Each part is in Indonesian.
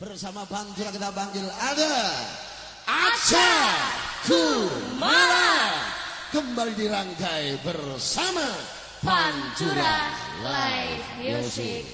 Bersama Pantura kita panggil ada Aca Kumala. Kembali dirangkai bersama Pantura Live Music.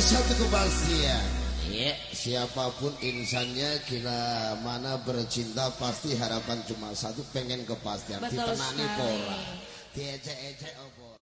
Satu kepastian. Ya, siapa pun insannya kira mana bercinta pasti harapan cuma satu pengen kepastian. Betul Ditenani sekali. pora. Diejek-ejek apa?